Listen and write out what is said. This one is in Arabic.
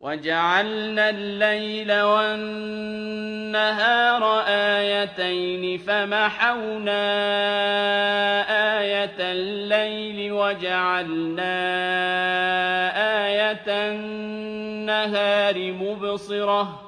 وَجَعَلْنَا اللَّيْلَ وَالنَّهَارَ آيَتَيْنِ فَمَحَوْنَا آيَةَ اللَّيْلِ وَجَعَلْنَا آيَةَ النَّهَارِ مُبْصِرَةً